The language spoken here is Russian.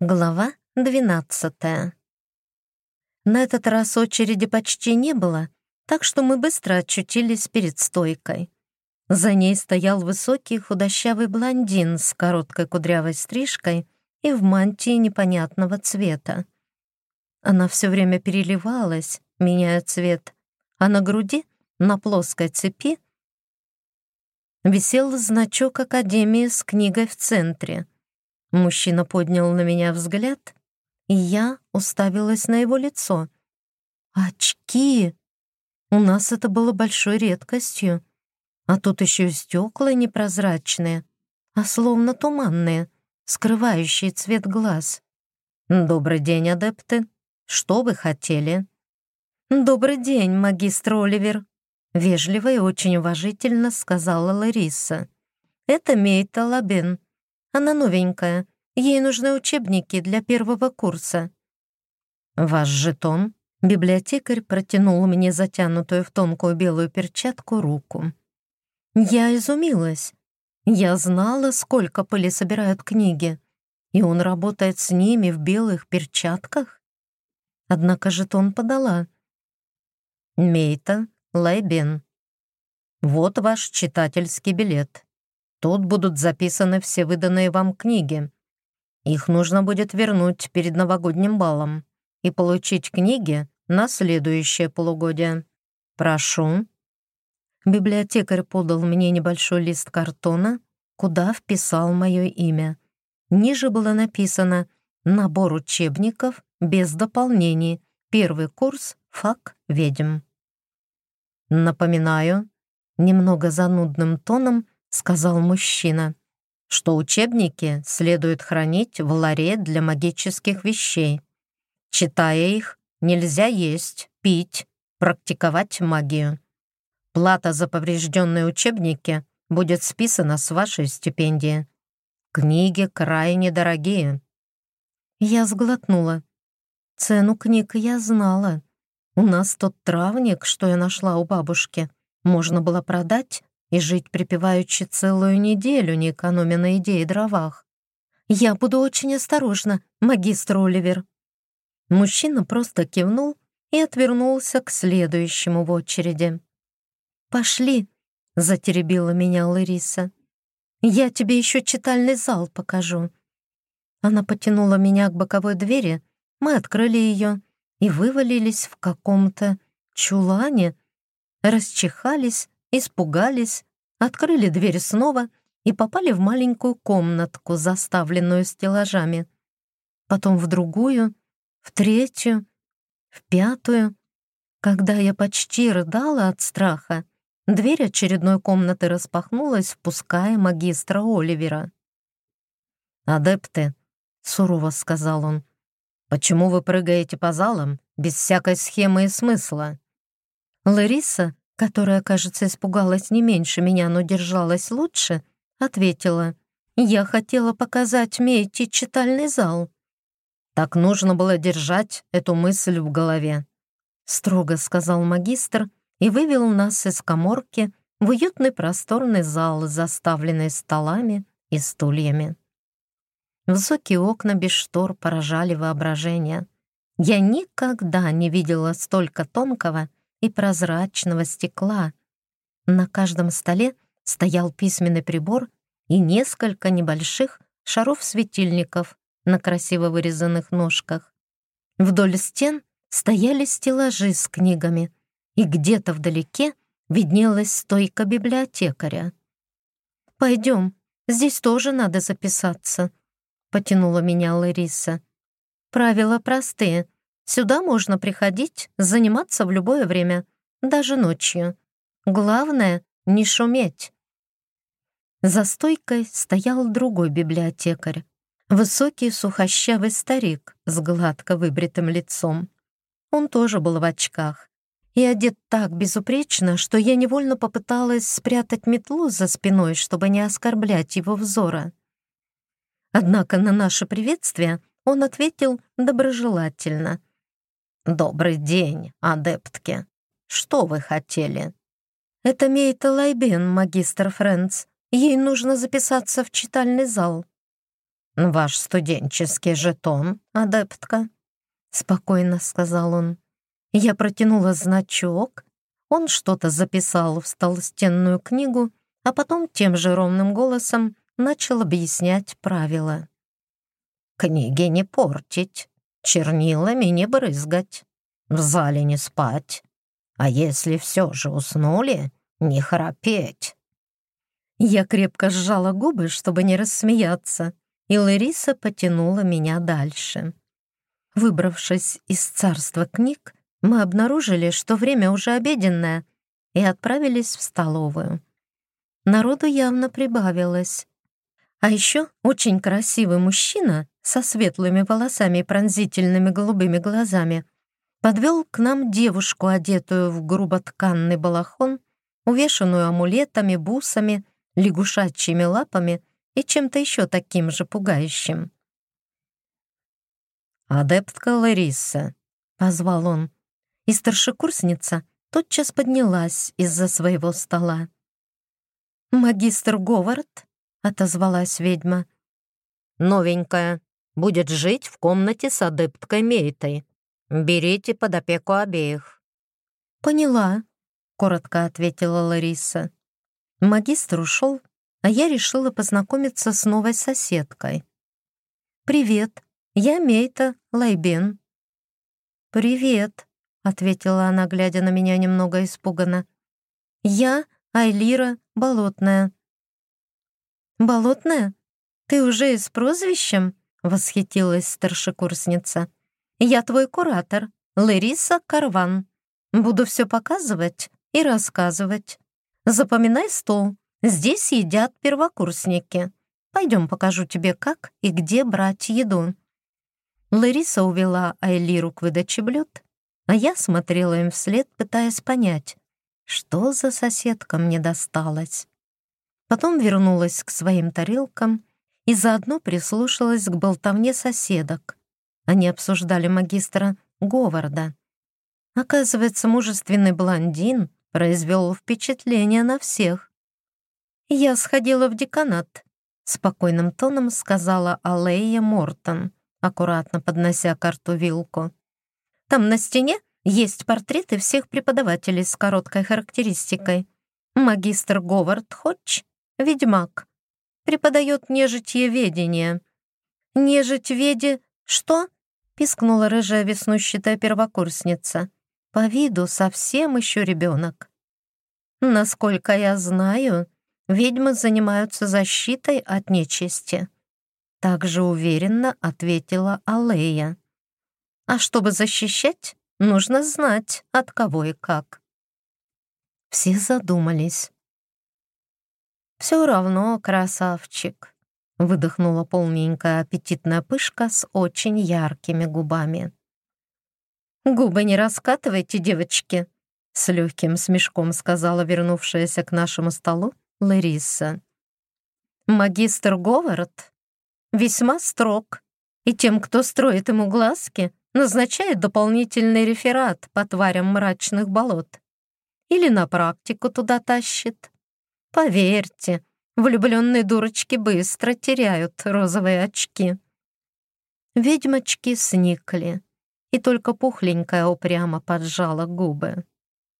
Глава двенадцатая. На этот раз очереди почти не было, так что мы быстро очутились перед стойкой. За ней стоял высокий худощавый блондин с короткой кудрявой стрижкой и в мантии непонятного цвета. Она все время переливалась, меняя цвет, а на груди, на плоской цепи, висел значок Академии с книгой в центре — Мужчина поднял на меня взгляд, и я уставилась на его лицо. «Очки! У нас это было большой редкостью. А тут еще стекла непрозрачные, а словно туманные, скрывающие цвет глаз. Добрый день, адепты. Что вы хотели?» «Добрый день, магистр Оливер», — вежливо и очень уважительно сказала Лариса. «Это Мейта Лабен, она новенькая. Ей нужны учебники для первого курса». «Ваш жетон?» Библиотекарь протянул мне затянутую в тонкую белую перчатку руку. Я изумилась. Я знала, сколько пыли собирают книги, и он работает с ними в белых перчатках. Однако жетон подала. «Мейта Лайбен, вот ваш читательский билет. Тут будут записаны все выданные вам книги. Их нужно будет вернуть перед новогодним балом и получить книги на следующее полугодие. Прошу». Библиотекарь подал мне небольшой лист картона, куда вписал мое имя. Ниже было написано «Набор учебников без дополнений. Первый курс «Фак ведьм». Напоминаю, немного занудным тоном сказал мужчина, что учебники следует хранить в ларе для магических вещей. Читая их, нельзя есть, пить, практиковать магию. Плата за поврежденные учебники будет списана с вашей стипендии. Книги крайне дорогие. Я сглотнула. Цену книг я знала. У нас тот травник, что я нашла у бабушки, можно было продать и жить припеваючи целую неделю, не экономя на еде и дровах. «Я буду очень осторожна, магистр Оливер». Мужчина просто кивнул и отвернулся к следующему в очереди. «Пошли», — затеребила меня Лариса. «Я тебе еще читальный зал покажу». Она потянула меня к боковой двери, мы открыли ее и вывалились в каком-то чулане, расчихались испугались, открыли дверь снова и попали в маленькую комнатку, заставленную стеллажами. Потом в другую, в третью, в пятую. Когда я почти рыдала от страха, дверь очередной комнаты распахнулась, впуская магистра Оливера. «Адепты», — сурово сказал он, — «почему вы прыгаете по залам без всякой схемы и смысла?» Лариса, которая, кажется, испугалась не меньше меня, но держалась лучше, ответила, «Я хотела показать Мейти читальный зал». «Так нужно было держать эту мысль в голове», строго сказал магистр и вывел нас из коморки в уютный просторный зал, заставленный столами и стульями. Высокие окна без штор поражали воображение. Я никогда не видела столько тонкого и прозрачного стекла. На каждом столе стоял письменный прибор и несколько небольших шаров-светильников на красиво вырезанных ножках. Вдоль стен стояли стеллажи с книгами, и где-то вдалеке виднелась стойка библиотекаря. «Пойдем, здесь тоже надо записаться», — потянула меня Лариса. «Правила простые. Сюда можно приходить, заниматься в любое время, даже ночью. Главное — не шуметь. За стойкой стоял другой библиотекарь. Высокий сухощавый старик с гладко выбритым лицом. Он тоже был в очках и одет так безупречно, что я невольно попыталась спрятать метлу за спиной, чтобы не оскорблять его взора. Однако на наше приветствие он ответил доброжелательно — «Добрый день, адептки. Что вы хотели?» «Это Мейта Лайбен, магистр Фрэнс. Ей нужно записаться в читальный зал». «Ваш студенческий жетон, адептка», — спокойно сказал он. Я протянула значок, он что-то записал в толстенную книгу, а потом тем же ровным голосом начал объяснять правила. «Книги не портить, чернилами не брызгать, в зале не спать, а если все же уснули, не храпеть». Я крепко сжала губы, чтобы не рассмеяться, и Лариса потянула меня дальше. Выбравшись из царства книг, мы обнаружили, что время уже обеденное, и отправились в столовую. Народу явно прибавилось. А еще очень красивый мужчина со светлыми волосами и пронзительными голубыми глазами подвел к нам девушку, одетую в груботканный балахон, увешанную амулетами, бусами, лягушачьими лапами и чем-то еще таким же пугающим. «Адептка Лариса», — позвал он, и старшекурсница тотчас поднялась из-за своего стола. «Магистр Говард», — отозвалась ведьма. «Новенькая, будет жить в комнате с адепткой Мейтой. Берите под опеку обеих». «Поняла», — коротко ответила Лариса. Магистр ушел, а я решила познакомиться с новой соседкой. «Привет, я Мейта Лайбен». «Привет», — ответила она, глядя на меня немного испуганно. «Я Айлира Болотная». «Болотная? Ты уже и с прозвищем?» — восхитилась старшекурсница. «Я твой куратор, Лариса Карван. Буду все показывать и рассказывать. Запоминай стол. Здесь едят первокурсники. Пойдем покажу тебе, как и где брать еду». Лариса увела Айлиру к выдаче блюд, а я смотрела им вслед, пытаясь понять, что за соседка мне досталась. Потом вернулась к своим тарелкам и заодно прислушалась к болтовне соседок. Они обсуждали магистра Говарда. Оказывается, мужественный блондин произвел впечатление на всех. «Я сходила в деканат», — спокойным тоном сказала Алея Мортон аккуратно поднося карту вилку. «Там на стене есть портреты всех преподавателей с короткой характеристикой. Магистр Говард Ходж — ведьмак. Преподает нежитьеведение». «Нежитьведи... что?» — пискнула рыжая веснущатая первокурсница. По виду совсем еще ребенок. «Насколько я знаю, ведьмы занимаются защитой от нечисти», также уверенно ответила Алея. А чтобы защищать, нужно знать, от кого и как. Все задумались. «Все равно красавчик», — выдохнула полненькая аппетитная пышка с очень яркими губами. «Губы не раскатывайте, девочки», — с легким смешком сказала вернувшаяся к нашему столу Лариса. «Магистр Говард весьма строг, и тем, кто строит ему глазки, назначает дополнительный реферат по тварям мрачных болот. Или на практику туда тащит. Поверьте, влюбленные дурочки быстро теряют розовые очки. Ведьмочки сникли, и только пухленькая упрямо поджала губы.